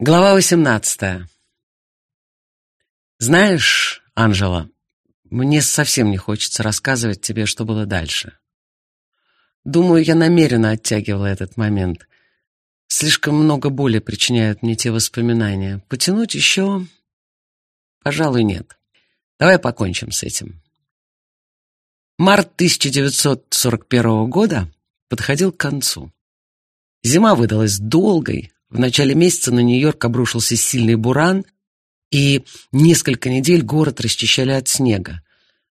Глава 18. Знаешь, Анжела, мне совсем не хочется рассказывать тебе, что было дальше. Думаю, я намеренно оттягивала этот момент. Слишком много боли причиняют мне те воспоминания. Потянуть еще... Пожалуй, нет. Давай покончим с этим. Март 1941 года подходил к концу. Зима выдалась долгой, в начале месяца на Нью-Йорк обрушился сильный буран, и несколько недель город расчищали от снега.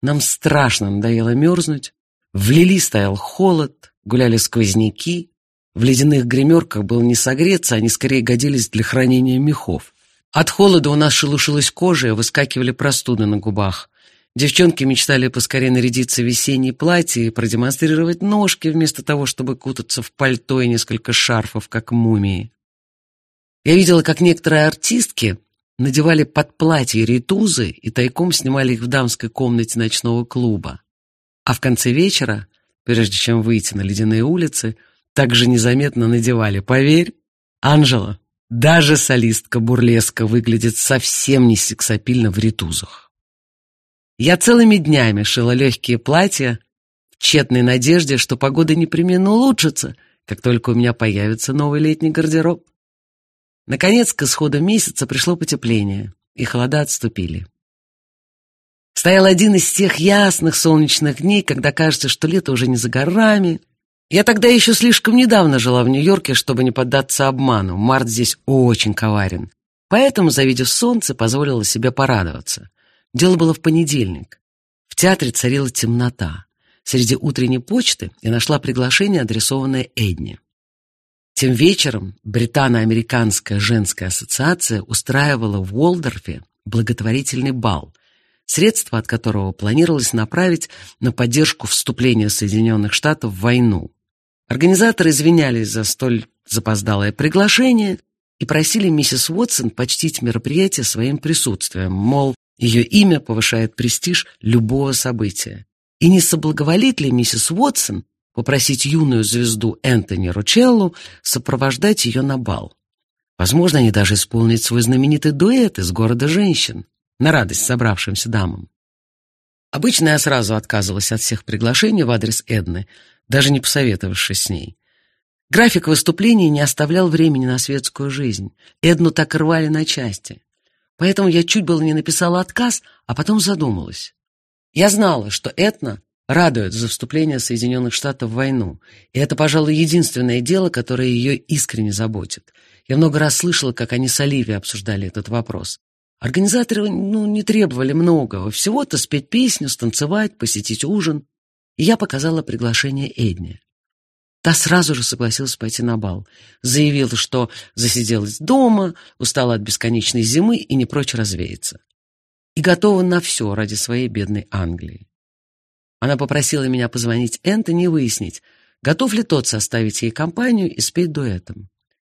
Нам страшно надоело мерзнуть. В Лили стоял холод, гуляли сквозняки. В ледяных гримерках было не согреться, они скорее годились для хранения мехов. От холода у нас шелушилась кожа и выскакивали простуды на губах. Девчонки мечтали поскорее нарядиться в весеннее платье и продемонстрировать ножки, вместо того, чтобы кутаться в пальто и несколько шарфов, как мумии. Я видела, как некоторые артистки надевали под платье ритузы и тайком снимали их в дамской комнате ночного клуба. А в конце вечера, прежде чем выйти на ледяные улицы, также незаметно надевали. Поверь, Анжела, даже солистка бурлеска выглядит совсем не сексапильно в ритузах. Я целыми днями шила легкие платья в тщетной надежде, что погода непременно улучшится, как только у меня появится новый летний гардероб. Наконец, к исходу месяца пришло потепление, и холода отступили. Стоял один из тех ясных солнечных дней, когда кажется, что лето уже не за горами. Я тогда еще слишком недавно жила в Нью-Йорке, чтобы не поддаться обману. Март здесь очень коварен. Поэтому, завидев солнце, позволила себе порадоваться. Дело было в понедельник. В театре царила темнота. Среди утренней почты я нашла приглашение, адресованное Эдне. Тем вечером Британо-Американская женская ассоциация устраивала в Уолдорфе благотворительный бал, средства от которого планировалось направить на поддержку вступления Соединенных Штатов в войну. Организаторы извинялись за столь запоздалое приглашение и просили миссис Уотсон почтить мероприятие своим присутствием, мол, ее имя повышает престиж любого события. И не соблаговолит ли миссис Уотсон попросить юную звезду Энтони Ручеллу сопровождать ее на бал. Возможно, они даже исполнят свой знаменитый дуэт из города женщин на радость собравшимся дамам. Обычно я сразу отказывалась от всех приглашений в адрес Эдны, даже не посоветовавшись с ней. График выступлений не оставлял времени на светскую жизнь. Эдну так рвали на части. Поэтому я чуть было не написала отказ, а потом задумалась. Я знала, что Этна радует за вступление Соединенных Штатов в войну. И это, пожалуй, единственное дело, которое ее искренне заботит. Я много раз слышала, как они с Оливией обсуждали этот вопрос. Организаторы ну, не требовали многого. Всего-то спеть песню, станцевать, посетить ужин. И я показала приглашение Эдне. Та сразу же согласилась пойти на бал. Заявила, что засиделась дома, устала от бесконечной зимы и не прочь развеяться. И готова на все ради своей бедной Англии. Она попросила меня позвонить Энтони и выяснить, готов ли тот составить ей компанию и спеть дуэтом.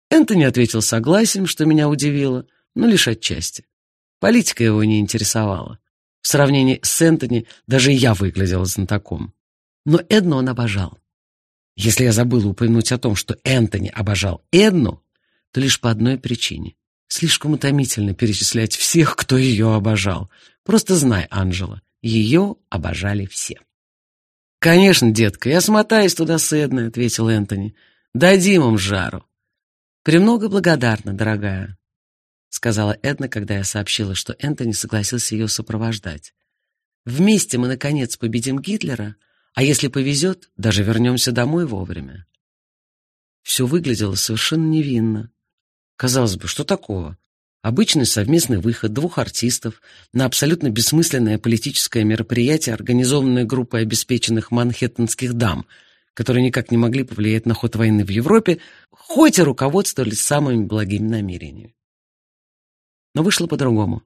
Энтони ответил согласием, что меня удивило, но лишь отчасти. Политика его не интересовала. В сравнении с Энтони даже я выглядела знатоком. Но Эдну он обожал. Если я забыла упомянуть о том, что Энтони обожал Эдну, то лишь по одной причине. Слишком утомительно перечислять всех, кто ее обожал. Просто знай, Анжела, ее обожали все. «Конечно, детка, я смотаюсь туда с Эдной», — ответил Энтони. «Дадим им жару». «Премного благодарна, дорогая», — сказала Эдна, когда я сообщила, что Энтони согласился ее сопровождать. «Вместе мы, наконец, победим Гитлера, а если повезет, даже вернемся домой вовремя». Все выглядело совершенно невинно. Казалось бы, что такого? Обычный совместный выход двух артистов на абсолютно бессмысленное политическое мероприятие, организованное группой обеспеченных манхэттенских дам, которые никак не могли повлиять на ход войны в Европе, хоть и руководствовались самыми благими намерениями. Но вышло по-другому.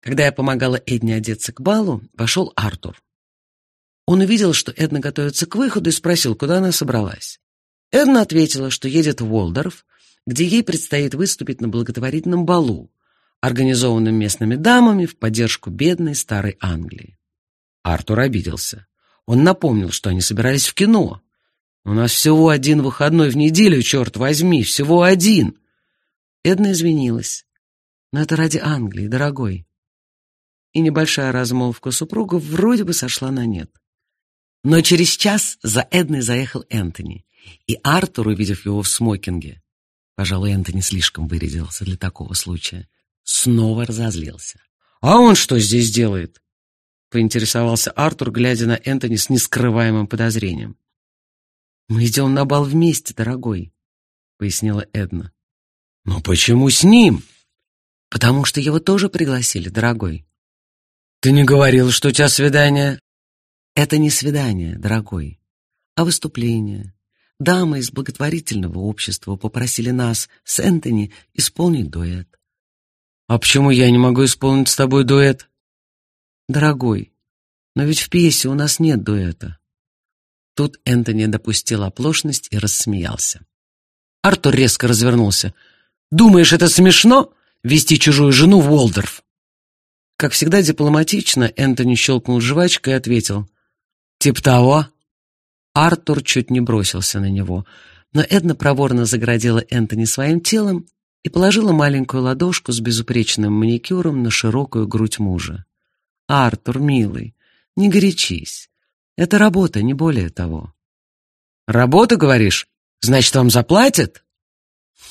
Когда я помогала Эдне одеться к балу, вошел Артур. Он увидел, что Эдна готовится к выходу и спросил, куда она собралась. Эдна ответила, что едет в Уолдорф, где ей предстоит выступить на благотворительном балу, организованном местными дамами в поддержку бедной старой Англии. Артур обиделся. Он напомнил, что они собирались в кино. «У нас всего один выходной в неделю, черт возьми, всего один!» Эдна извинилась. Но это ради Англии, дорогой. И небольшая размолвка супругов вроде бы сошла на нет. Но через час за Эдной заехал Энтони, и Артур, увидев его в смокинге, пожалуй, Энтони слишком вырядился для такого случая, снова разозлился. «А он что здесь делает?» — поинтересовался Артур, глядя на Энтони с нескрываемым подозрением. «Мы идем на бал вместе, дорогой», — пояснила Эдна. «Но почему с ним?» «Потому что его тоже пригласили, дорогой». «Ты не говорил, что у тебя свидание?» Это не свидание, дорогой, а выступление. Дамы из благотворительного общества попросили нас с Энтони исполнить дуэт. А почему я не могу исполнить с тобой дуэт? Дорогой, но ведь в пьесе у нас нет дуэта. Тут Энтони допустил оплошность и рассмеялся. Артур резко развернулся. «Думаешь, это смешно? Вести чужую жену в Уолдорф?» Как всегда дипломатично, Энтони щелкнул жвачкой и ответил. «Тип того?» Артур чуть не бросился на него, но Эдна проворно заградила Энтони своим телом и положила маленькую ладошку с безупречным маникюром на широкую грудь мужа. «Артур, милый, не горячись. Это работа, не более того». «Работа, говоришь? Значит, вам заплатят?»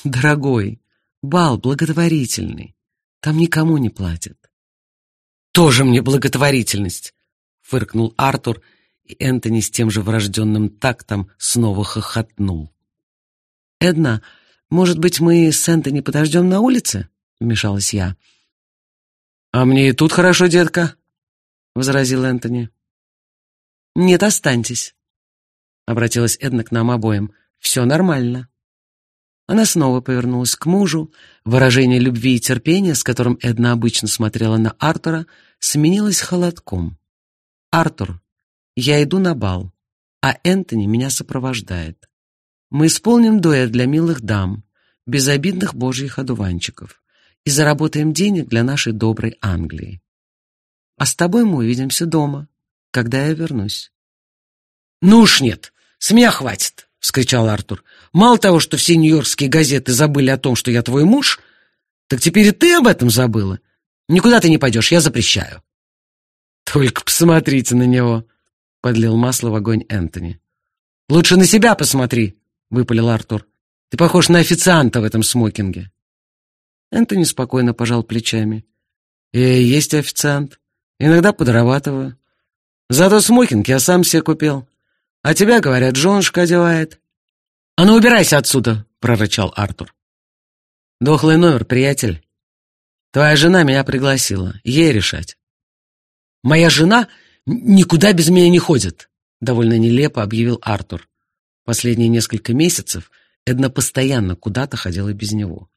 «Дорогой, бал благотворительный. Там никому не платят». «Тоже мне благотворительность!» — фыркнул Артур и Энтони с тем же врожденным тактом снова хохотнул. «Эдна, может быть, мы с Энтони подождем на улице?» — вмешалась я. «А мне и тут хорошо, детка», — возразил Энтони. «Нет, останьтесь», — обратилась Эдна к нам обоим. «Все нормально». Она снова повернулась к мужу. Выражение любви и терпения, с которым Эдна обычно смотрела на Артура, сменилось холодком. «Артур, я иду на бал, а Энтони меня сопровождает. Мы исполним дуэт для милых дам, безобидных божьих одуванчиков, и заработаем денег для нашей доброй Англии. А с тобой мы увидимся дома, когда я вернусь. «Ну уж нет, с меня хватит!» — вскричал Артур. «Мало того, что все нью-йоркские газеты забыли о том, что я твой муж, так теперь и ты об этом забыла. Никуда ты не пойдешь, я запрещаю». «Только посмотрите на него!» — подлил масло в огонь Энтони. «Лучше на себя посмотри!» — выпалил Артур. «Ты похож на официанта в этом смокинге». Энтони спокойно пожал плечами. «Я есть официант. Иногда подрабатываю. Зато смокинг я сам себе купил. А тебя, говорят, женушка одевает». «А ну, убирайся отсюда!» — прорычал Артур. «Дохлый номер, приятель. Твоя жена меня пригласила. Ей решать». «Моя жена никуда без меня не ходит», — довольно нелепо объявил Артур. Последние несколько месяцев Эдна постоянно куда-то ходила без него.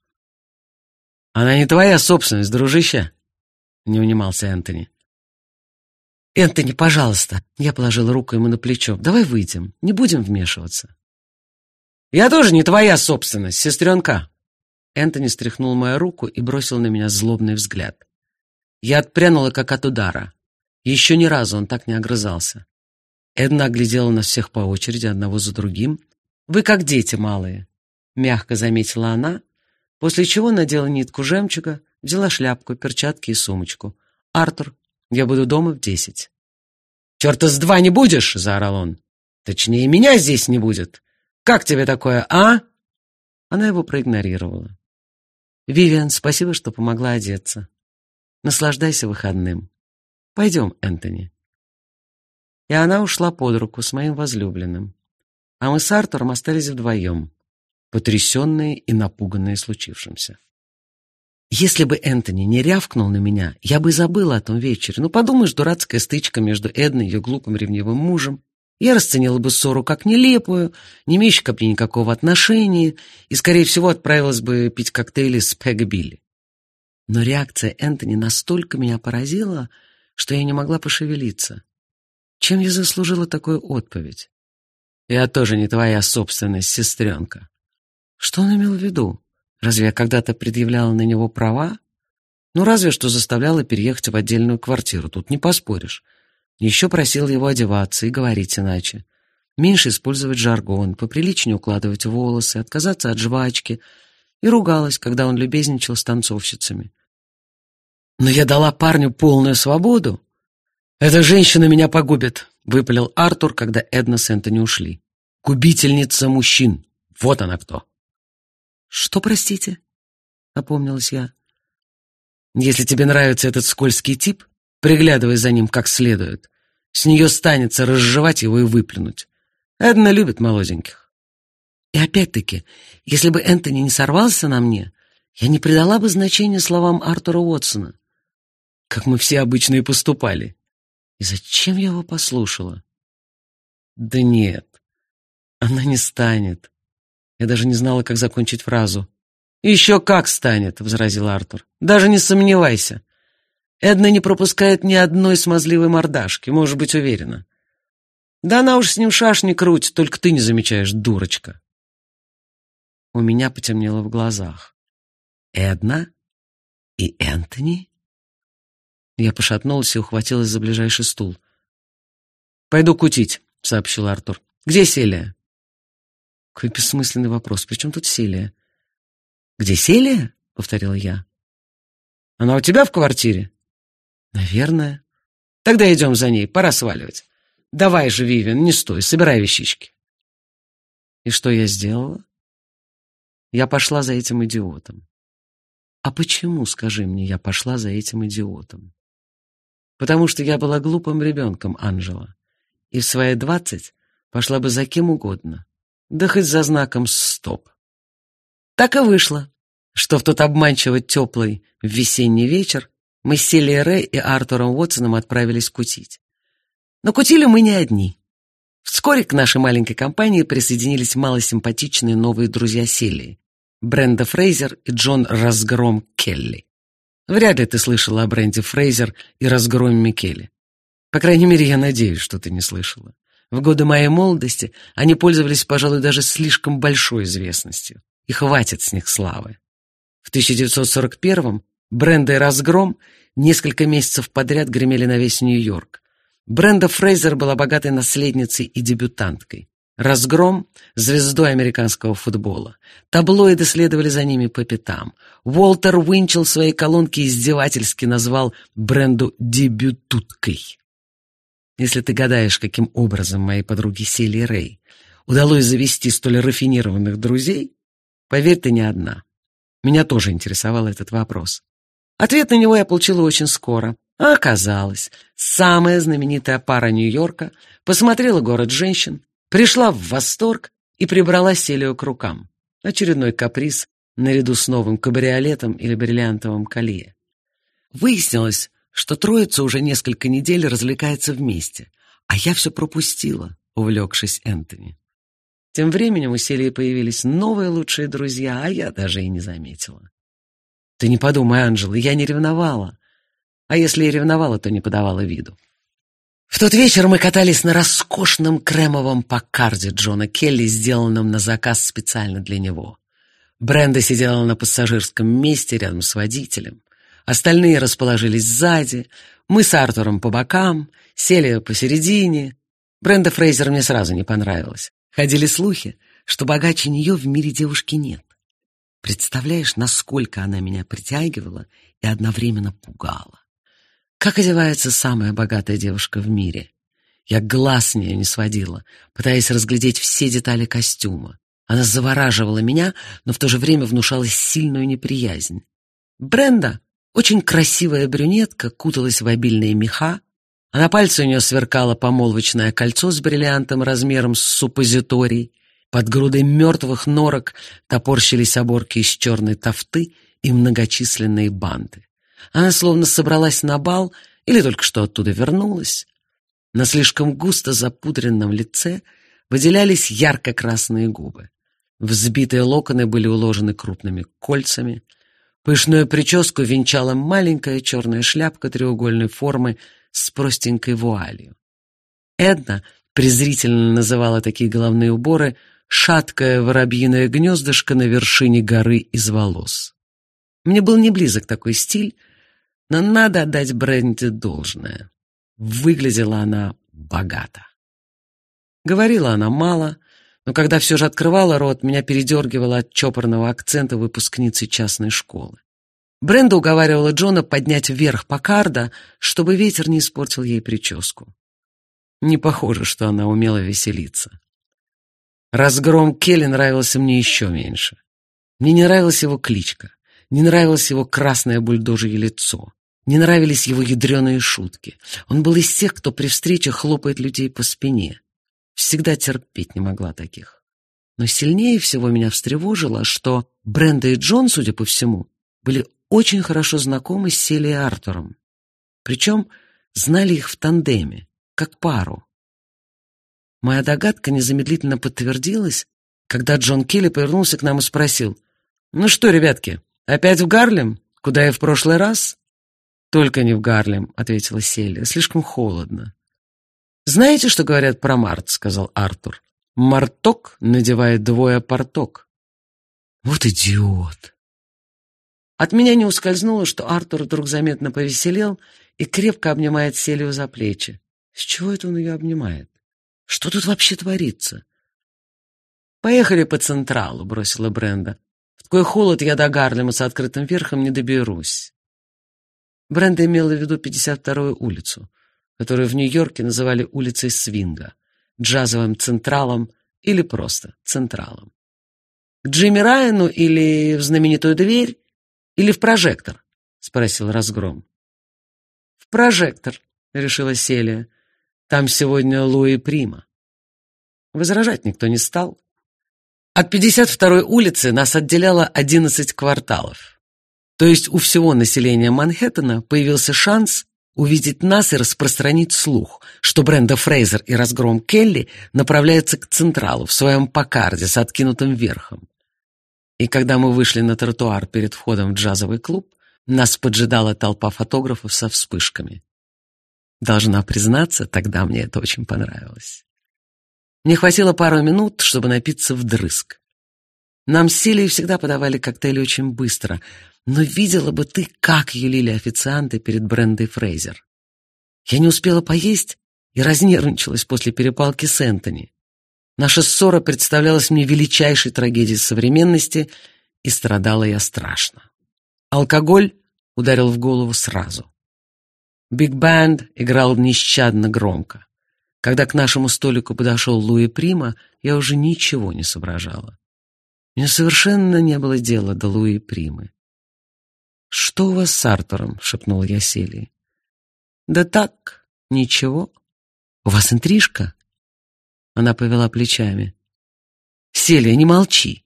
«Она не твоя собственность, дружище», — не унимался Энтони. «Энтони, пожалуйста», — я положила руку ему на плечо, — «давай выйдем, не будем вмешиваться». «Я тоже не твоя собственность, сестренка». Энтони стряхнул мою руку и бросил на меня злобный взгляд. Я отпрянула, как от удара. Еще ни разу он так не огрызался. Эдна оглядела нас всех по очереди, одного за другим. «Вы как дети малые», — мягко заметила она, после чего надела нитку жемчуга, взяла шляпку, перчатки и сумочку. «Артур, я буду дома в десять». «Черта с два не будешь!» — заорал он. «Точнее, меня здесь не будет. Как тебе такое, а?» Она его проигнорировала. «Вивиан, спасибо, что помогла одеться. Наслаждайся выходным. Пойдем, Энтони». И она ушла под руку с моим возлюбленным. А мы с Артуром остались вдвоем, потрясенные и напуганные случившимся. Если бы Энтони не рявкнул на меня, я бы забыла о том вечере. Ну, подумаешь, дурацкая стычка между Эдной и ее глупым ревнивым мужем. Я расценила бы ссору как нелепую, не имеющую ко мне никакого отношения, и, скорее всего, отправилась бы пить коктейли с Пэг Билли. Но реакция Энтони настолько меня поразила, что я не могла пошевелиться. Чем я заслужила такую отповедь? Я тоже не твоя собственность, сестренка. Что он имел в виду? Разве я когда-то предъявляла на него права? Ну, разве что заставляла переехать в отдельную квартиру, тут не поспоришь. Еще просил его одеваться и говорить иначе. Меньше использовать жаргон, поприличнее укладывать волосы, отказаться от жвачки и ругалась, когда он любезничал с танцовщицами. «Но я дала парню полную свободу. Эта женщина меня погубит», — выпалил Артур, когда Эдна с Энтони ушли. «Губительница мужчин. Вот она кто». «Что, простите?» — опомнилась я. «Если тебе нравится этот скользкий тип, приглядывай за ним как следует. С нее станется разжевать его и выплюнуть. Эдна любит молоденьких. И опять-таки, если бы Энтони не сорвался на мне, я не придала бы значения словам Артура Уотсона. Как мы все обычно и поступали. И зачем я его послушала? Да нет, она не станет. Я даже не знала, как закончить фразу. «Еще как станет», — возразил Артур. «Даже не сомневайся. Эдна не пропускает ни одной смазливой мордашки, можешь быть уверена. Да она уж с ним шашни крутит, только ты не замечаешь, дурочка». У меня потемнело в глазах. «Эдна? И Энтони?» Я пошатнулась и ухватилась за ближайший стул. «Пойду кутить», — сообщил Артур. «Где Селия?» Какой бессмысленный вопрос. При чем тут Селия? «Где Селия?» — повторила я. «Она у тебя в квартире?» «Наверное». «Тогда идем за ней, пора сваливать. Давай же, Вивен, не стой, собирай вещички». И что я сделала? Я пошла за этим идиотом. А почему, скажи мне, я пошла за этим идиотом? Потому что я была глупым ребенком, Анжела, и в свои двадцать пошла бы за кем угодно, да хоть за знаком «стоп». Так и вышло, что в тот обманчиво теплый весенний вечер мы с Селией Рэй и Артуром Уотсоном отправились кутить. Но кутили мы не одни. Вскоре к нашей маленькой компании присоединились малосимпатичные новые друзья Селии — Бренда Фрейзер и Джон Разгром Келли. Вряд ли ты слышала о Бренде Фрейзер и Разгроме Келли. По крайней мере, я надеюсь, что ты не слышала. В годы моей молодости они пользовались, пожалуй, даже слишком большой известностью. И хватит с них славы. В 1941-м Бренда и Разгром несколько месяцев подряд гремели на весь Нью-Йорк. Бренда Фрейзер была богатой наследницей и дебютанткой. Разгром — звездой американского футбола. Таблоиды следовали за ними по пятам. Уолтер Уинчел в своей колонке издевательски назвал Бренду «дебютуткой». Если ты гадаешь, каким образом моей подруге Сели Рэй удалось завести столь рафинированных друзей, поверь, ты не одна. Меня тоже интересовал этот вопрос. Ответ на него я получила очень скоро. А оказалось, самая знаменитая пара Нью-Йорка посмотрела «Город женщин», пришла в восторг и прибрала Селию к рукам. Очередной каприз наряду с новым кабриолетом или бриллиантовым колье. Выяснилось, что троица уже несколько недель развлекается вместе, а я все пропустила, увлекшись Энтони. Тем временем у Селии появились новые лучшие друзья, а я даже и не заметила. Ты не подумай, Анжела, я не ревновала. А если и ревновала, то не подавала виду. В тот вечер мы катались на роскошном кремовом покарде Джона Келли, сделанном на заказ специально для него. Бренда сидела на пассажирском месте рядом с водителем. Остальные расположились сзади, мы с Артуром по бокам, сели посередине. Бренда Фрейзер мне сразу не понравилась. Ходили слухи, что богаче нее в мире девушки нет. Представляешь, насколько она меня притягивала и одновременно пугала. Как одевается самая богатая девушка в мире? Я глаз с нее не сводила, пытаясь разглядеть все детали костюма. Она завораживала меня, но в то же время внушала сильную неприязнь. Бренда очень красивая брюнетка куталась в обильные меха, а на пальце у нее сверкало помолвочное кольцо с бриллиантом размером с суппозиторий. Под грудой мертвых норок топорщились оборки из черной тофты и многочисленные банды. Она словно собралась на бал или только что оттуда вернулась. На слишком густо запудренном лице выделялись ярко-красные губы. Взбитые локоны были уложены крупными кольцами — Пышную прическу венчала маленькая черная шляпка треугольной формы с простенькой вуалью. Эдна презрительно называла такие головные уборы «шаткое воробьиное гнездышко на вершине горы из волос». Мне был не близок такой стиль, но надо отдать Бренде должное. Выглядела она богато. Говорила она мало, но когда все же открывала рот, меня передергивало от чопорного акцента выпускницы частной школы. Бренда уговаривала Джона поднять вверх Покарда, чтобы ветер не испортил ей прическу. Не похоже, что она умела веселиться. Разгром Келли нравился мне еще меньше. Мне не нравилась его кличка, не нравилось его красное бульдожье лицо, не нравились его ядреные шутки. Он был из тех, кто при встрече хлопает людей по спине. Всегда терпеть не могла таких. Но сильнее всего меня встревожило, что Бренда и Джон, судя по всему, были очень хорошо знакомы с Селли и Артуром. Причем знали их в тандеме, как пару. Моя догадка незамедлительно подтвердилась, когда Джон Келли повернулся к нам и спросил, «Ну что, ребятки, опять в Гарлем? Куда я в прошлый раз?» «Только не в Гарлем», — ответила Селия, — «слишком холодно». «Знаете, что говорят про март?» — сказал Артур. «Марток надевает двое порток». «Вот идиот!» От меня не ускользнуло, что Артур вдруг заметно повеселел и крепко обнимает Селию за плечи. С чего это он ее обнимает? Что тут вообще творится? «Поехали по Централу», — бросила Бренда. «В такой холод я до Гарлема с открытым верхом не доберусь». Бренда имела в виду 52-ю улицу, которую в Нью-Йорке называли улицей Свинга, джазовым Централом или просто Централом. «К Джимми Райану или в знаменитую дверь, или в прожектор?» — спросил Разгром. «В прожектор», — решила Селия. Там сегодня Луи Прима. Возражать никто не стал. От 52-й улицы нас отделяло 11 кварталов. То есть у всего населения Манхэттена появился шанс увидеть нас и распространить слух, что Бренда Фрейзер и Разгром Келли направляются к Централу в своем Покарде с откинутым верхом. И когда мы вышли на тротуар перед входом в джазовый клуб, нас поджидала толпа фотографов со вспышками. Должна признаться, тогда мне это очень понравилось. Мне хватило пару минут, чтобы напиться вдрызг. Нам с Силией всегда подавали коктейли очень быстро, но видела бы ты, как юлили официанты перед Брендой Фрейзер. Я не успела поесть и разнервничалась после перепалки с Энтони. Наша ссора представлялась мне величайшей трагедией современности, и страдала я страшно. Алкоголь ударил в голову сразу. Биг-бенд играл нещадно громко. Когда к нашему столику подошел Луи Прима, я уже ничего не соображала. Мне совершенно не было дела до Луи Примы. «Что у вас с Артуром?» — шепнул я Селии. «Да так, ничего. У вас интрижка?» Она повела плечами. «Селия, не молчи!»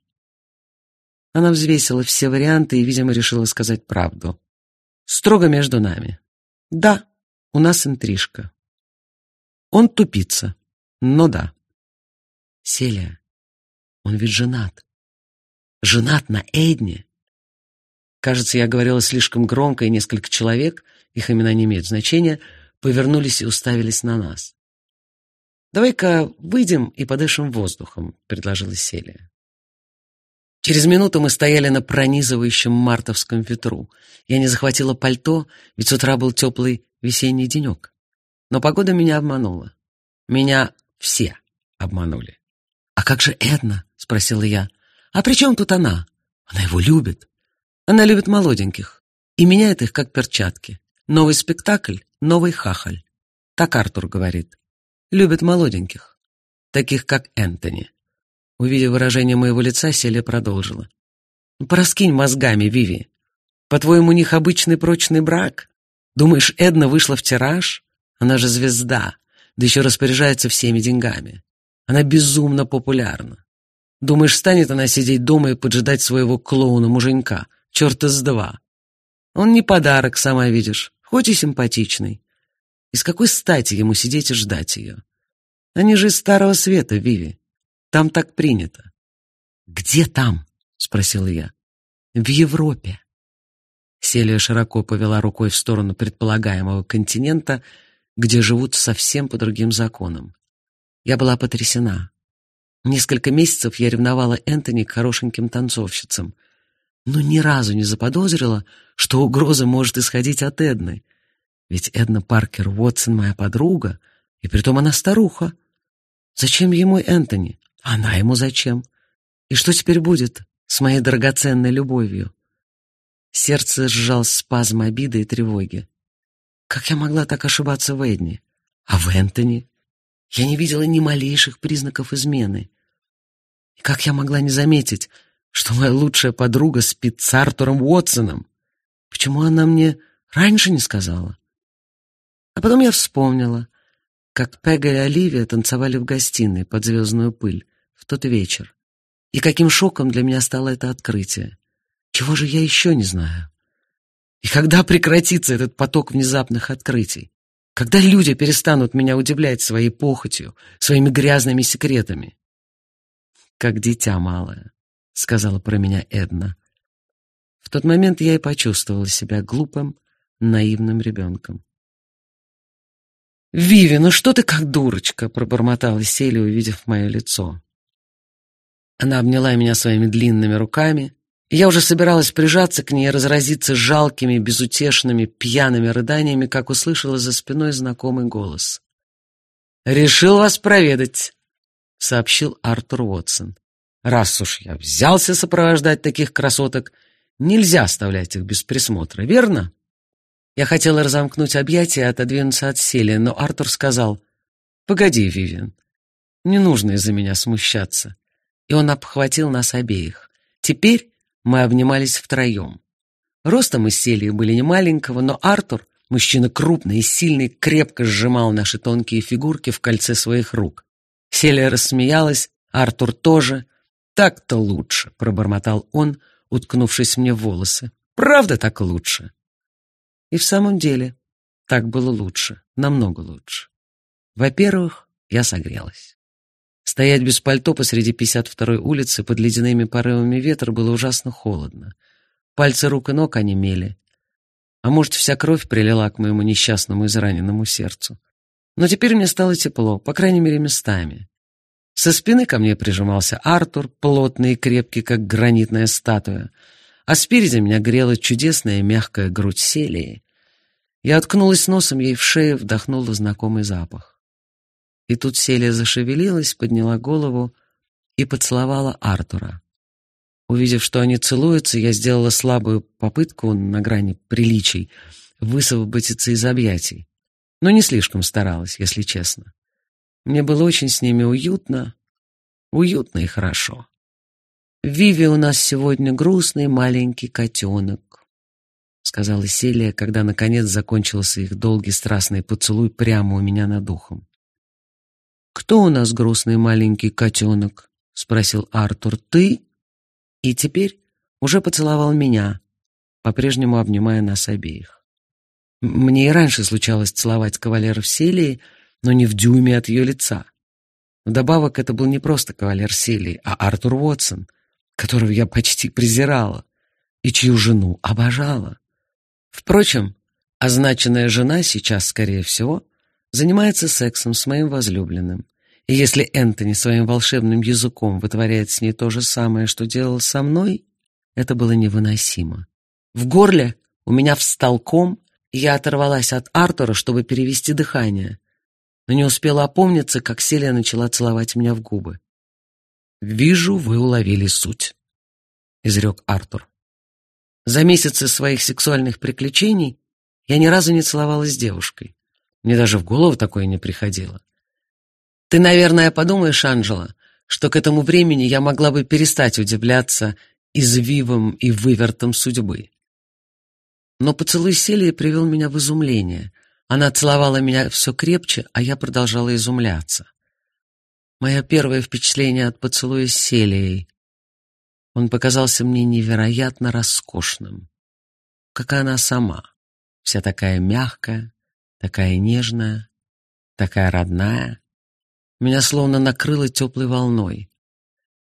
Она взвесила все варианты и, видимо, решила сказать правду. «Строго между нами. Да, у нас интрижка. Он тупица, но да. Селия, он ведь женат. Женат на Эдне. Кажется, я говорила слишком громко, и несколько человек, их имена не имеют значения, повернулись и уставились на нас. «Давай-ка выйдем и подышим воздухом», — предложила Селия. Через минуту мы стояли на пронизывающем мартовском ветру. Я не захватила пальто, ведь с утра был теплый весенний денек. Но погода меня обманула. Меня все обманули. «А как же Эдна?» — спросила я. «А при чем тут она? Она его любит. Она любит молоденьких и меняет их, как перчатки. Новый спектакль — новый хахаль. Так Артур говорит. Любит молоденьких, таких, как Энтони. Увидев выражение моего лица, Селия продолжила. «Ну, «Пораскинь мозгами, Виви. По-твоему, у них обычный прочный брак? Думаешь, Эдна вышла в тираж? Она же звезда, да еще распоряжается всеми деньгами. Она безумно популярна. Думаешь, станет она сидеть дома и поджидать своего клоуна-муженька? Черта с два. Он не подарок, сама видишь, хоть и симпатичный. И с какой стати ему сидеть и ждать ее? Они же из Старого Света, Виви. Там так принято. Где там? спросила я. В Европе. Селия широко повела рукой в сторону предполагаемого континента, где живут совсем по другим законам. Я была потрясена. Несколько месяцев я ревновала Энтони к хорошеньким танцовщицам, но ни разу не заподозрила, что угроза может исходить от Эдны. Ведь Эдна Паркер Уотсон моя подруга, и притом она старуха. Зачем ему Энтони? Она ему зачем? И что теперь будет с моей драгоценной любовью? Сердце сжал спазм обиды и тревоги. Как я могла так ошибаться в Эдне? А в Энтони? Я не видела ни малейших признаков измены. И как я могла не заметить, что моя лучшая подруга спит с Артуром Уотсоном? Почему она мне раньше не сказала? А потом я вспомнила, как Пега и Оливия танцевали в гостиной под звездную пыль в тот вечер. И каким шоком для меня стало это открытие. Чего же я еще не знаю? И когда прекратится этот поток внезапных открытий? Когда люди перестанут меня удивлять своей похотью, своими грязными секретами? Как дитя малое, сказала про меня Эдна. В тот момент я и почувствовала себя глупым, наивным ребенком. «Виви, ну что ты как дурочка!» — пробормотала Селия, увидев мое лицо. Она обняла меня своими длинными руками, и я уже собиралась прижаться к ней и разразиться жалкими, безутешными, пьяными рыданиями, как услышала за спиной знакомый голос. «Решил вас проведать», — сообщил Артур Уотсон. «Раз уж я взялся сопровождать таких красоток, нельзя оставлять их без присмотра, верно?» Я хотела разомкнуть объятия и отодвинуться от Селия, но Артур сказал, «Погоди, Вивиан, не нужно из-за меня смущаться». И он обхватил нас обеих. Теперь мы обнимались втроем. Ростом мы с Селией были не маленького, но Артур, мужчина крупный и сильный, крепко сжимал наши тонкие фигурки в кольце своих рук. Селия рассмеялась, Артур тоже. «Так-то лучше», — пробормотал он, уткнувшись мне в волосы. «Правда так лучше?» И в самом деле, так было лучше, намного лучше. Во-первых, я согрелась. Стоять без пальто посреди 52-й улицы под ледяными порывами ветра было ужасно холодно. Пальцы рук и ног онемели. А может, вся кровь прилила к моему несчастному израненному сердцу. Но теперь мне стало тепло, по крайней мере, местами. Со спины ко мне прижимался Артур, плотный и крепкий, как гранитная статуя — а спереди меня грела чудесная мягкая грудь Селии. Я откнулась носом ей в шею, вдохнула знакомый запах. И тут Селия зашевелилась, подняла голову и поцеловала Артура. Увидев, что они целуются, я сделала слабую попытку на грани приличий высвободиться из объятий, но не слишком старалась, если честно. Мне было очень с ними уютно, уютно и хорошо. «Виви у нас сегодня грустный маленький котенок», — сказала Селия, когда, наконец, закончился их долгий страстный поцелуй прямо у меня над ухом. «Кто у нас грустный маленький котенок?» — спросил Артур. «Ты?» И теперь уже поцеловал меня, по-прежнему обнимая нас обеих. Мне и раньше случалось целовать кавалеров Селии, но не в дюйме от ее лица. Вдобавок, это был не просто кавалер Селии, а Артур Уотсон, которую я почти презирала и чью жену обожала. Впрочем, означенная жена сейчас, скорее всего, занимается сексом с моим возлюбленным. И если Энтони своим волшебным языком вытворяет с ней то же самое, что делал со мной, это было невыносимо. В горле у меня встал ком, и я оторвалась от Артура, чтобы перевести дыхание. Но не успела опомниться, как Селия начала целовать меня в губы. «Вижу, вы уловили суть», — изрек Артур. За месяцы своих сексуальных приключений я ни разу не целовалась с девушкой. Мне даже в голову такое не приходило. Ты, наверное, подумаешь, Анжела, что к этому времени я могла бы перестать удивляться извивом и вывертом судьбы. Но поцелуй Селии привел меня в изумление. Она целовала меня все крепче, а я продолжала изумляться. Мое первое впечатление от поцелуя с Селией. Он показался мне невероятно роскошным, как она сама, вся такая мягкая, такая нежная, такая родная. Меня словно накрыло теплой волной.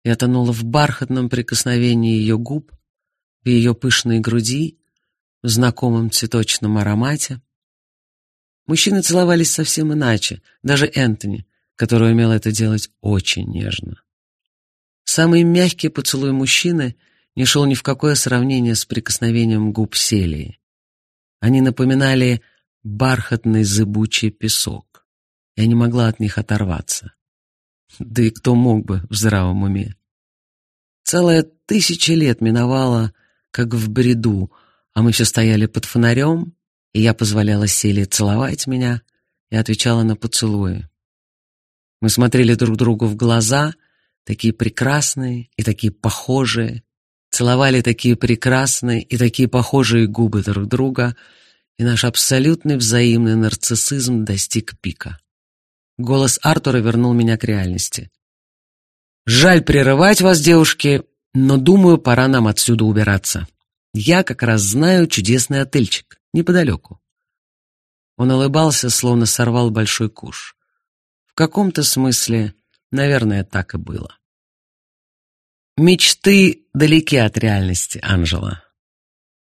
Я тонула в бархатном прикосновении ее губ, в ее пышной груди, в знакомом цветочном аромате. Мужчины целовались совсем иначе, даже Энтони, который умел это делать очень нежно. Самый мягкий поцелуй мужчины не шел ни в какое сравнение с прикосновением губ Селии. Они напоминали бархатный зыбучий песок. Я не могла от них оторваться. Да и кто мог бы в здравом уме? Целая тысяча лет миновала, как в бреду, а мы все стояли под фонарем, и я позволяла Селе целовать меня и отвечала на поцелуи. Мы смотрели друг другу в глаза, такие прекрасные и такие похожие, целовали такие прекрасные и такие похожие губы друг друга, и наш абсолютный взаимный нарциссизм достиг пика. Голос Артура вернул меня к реальности. «Жаль прерывать вас, девушки, но, думаю, пора нам отсюда убираться. Я как раз знаю чудесный отельчик неподалеку». Он улыбался, словно сорвал большой куш. В каком-то смысле, наверное, так и было. Мечты далеки от реальности, Анжела.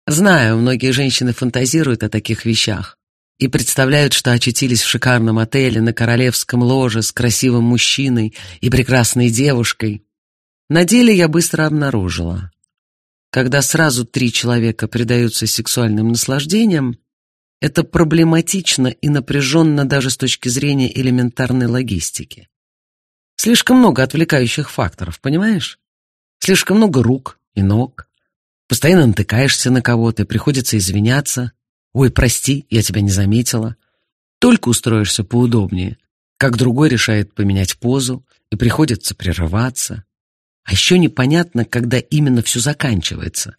Знаю, многие женщины фантазируют о таких вещах и представляют, что очутились в шикарном отеле на королевском ложе с красивым мужчиной и прекрасной девушкой. На деле я быстро обнаружила. Когда сразу три человека предаются сексуальным наслаждениям, это проблематично и напряженно даже с точки зрения элементарной логистики. Слишком много отвлекающих факторов, понимаешь? Слишком много рук и ног. Постоянно натыкаешься на кого-то, приходится извиняться. «Ой, прости, я тебя не заметила». Только устроишься поудобнее, как другой решает поменять позу, и приходится прерываться. А еще непонятно, когда именно все заканчивается.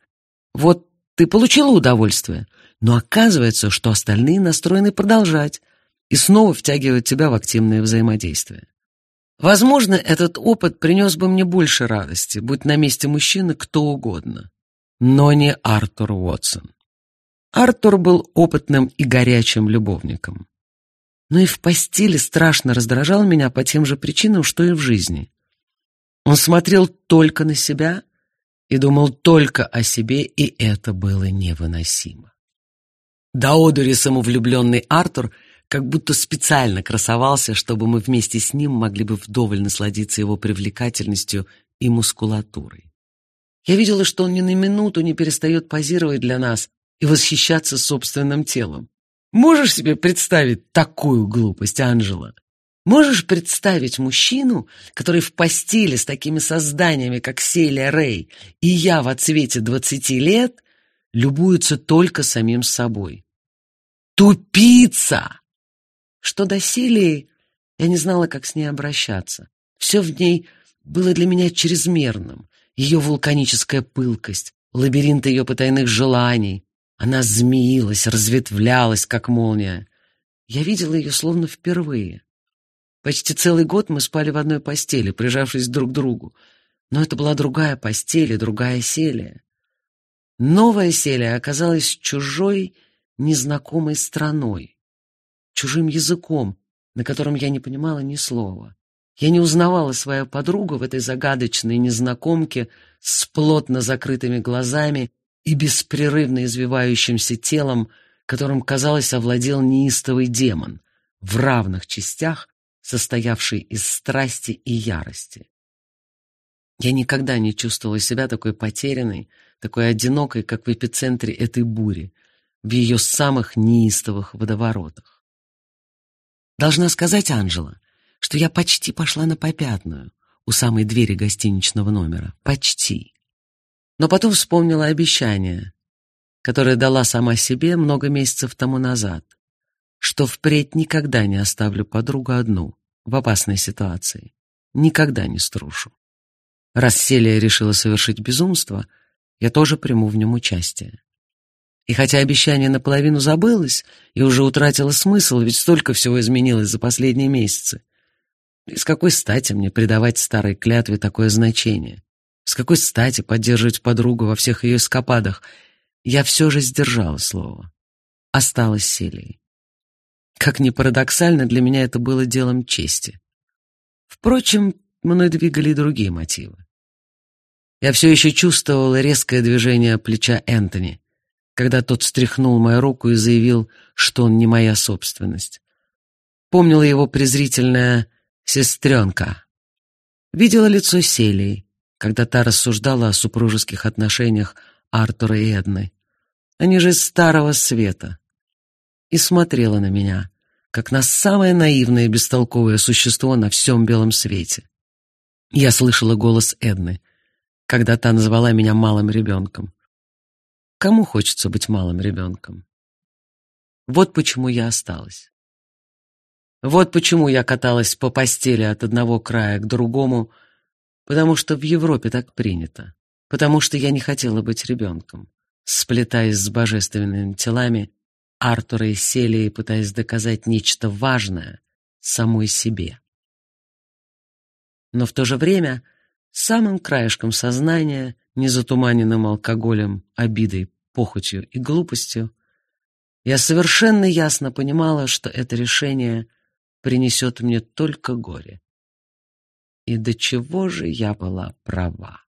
Вот ты получила удовольствие, но оказывается, что остальные настроены продолжать и снова втягивают тебя в активное взаимодействие. Возможно, этот опыт принес бы мне больше радости, будь на месте мужчины кто угодно. Но не Артур Уотсон. Артур был опытным и горячим любовником. Но и в постели страшно раздражал меня по тем же причинам, что и в жизни. Он смотрел только на себя и думал только о себе, и это было невыносимо. До одури самовлюбленный Артур — как будто специально красовался, чтобы мы вместе с ним могли бы вдоволь насладиться его привлекательностью и мускулатурой. Я видела, что он ни на минуту не перестает позировать для нас и восхищаться собственным телом. Можешь себе представить такую глупость, Анжела? Можешь представить мужчину, который в постели с такими созданиями, как Селия Рэй и я в отсвете двадцати лет, любуется только самим собой? Тупица! Что до Селии, я не знала, как с ней обращаться. Все в ней было для меня чрезмерным. Ее вулканическая пылкость, лабиринт ее потайных желаний. Она змеилась, разветвлялась, как молния. Я видела ее словно впервые. Почти целый год мы спали в одной постели, прижавшись друг к другу. Но это была другая постель и другая Селия. Новая Селия оказалась чужой, незнакомой страной чужим языком, на котором я не понимала ни слова. Я не узнавала свою подругу в этой загадочной незнакомке с плотно закрытыми глазами и беспрерывно извивающимся телом, которым, казалось, овладел неистовый демон, в равных частях состоявший из страсти и ярости. Я никогда не чувствовала себя такой потерянной, такой одинокой, как в эпицентре этой бури, в ее самых неистовых водоворотах. Должна сказать, Анжела, что я почти пошла на попятную у самой двери гостиничного номера. Почти. Но потом вспомнила обещание, которое дала сама себе много месяцев тому назад, что впредь никогда не оставлю подругу одну в опасной ситуации. Никогда не струшу. Раз Селия решила совершить безумство, я тоже приму в нем участие. И хотя обещание наполовину забылось и уже утратило смысл, ведь столько всего изменилось за последние месяцы. С какой стати мне придавать старой клятве такое значение? С какой стати поддерживать подругу во всех ее эскападах? Я все же сдержала слово. Осталась Селией. Как ни парадоксально, для меня это было делом чести. Впрочем, мной двигали и другие мотивы. Я все еще чувствовала резкое движение плеча Энтони, когда тот встряхнул мою руку и заявил, что он не моя собственность. Помнила его презрительная «сестренка». Видела лицо Селии, когда та рассуждала о супружеских отношениях Артура и Эдны. Они же из Старого Света. И смотрела на меня, как на самое наивное и бестолковое существо на всем белом свете. Я слышала голос Эдны, когда та назвала меня малым ребенком. Кому хочется быть малым ребенком? Вот почему я осталась. Вот почему я каталась по постели от одного края к другому, потому что в Европе так принято, потому что я не хотела быть ребенком, сплетаясь с божественными телами Артура и Селии, пытаясь доказать нечто важное самой себе. Но в то же время самым краешком сознания, не затуманенным алкоголем, обидой, похотью и глупостью, я совершенно ясно понимала, что это решение принесет мне только горе. И до чего же я была права?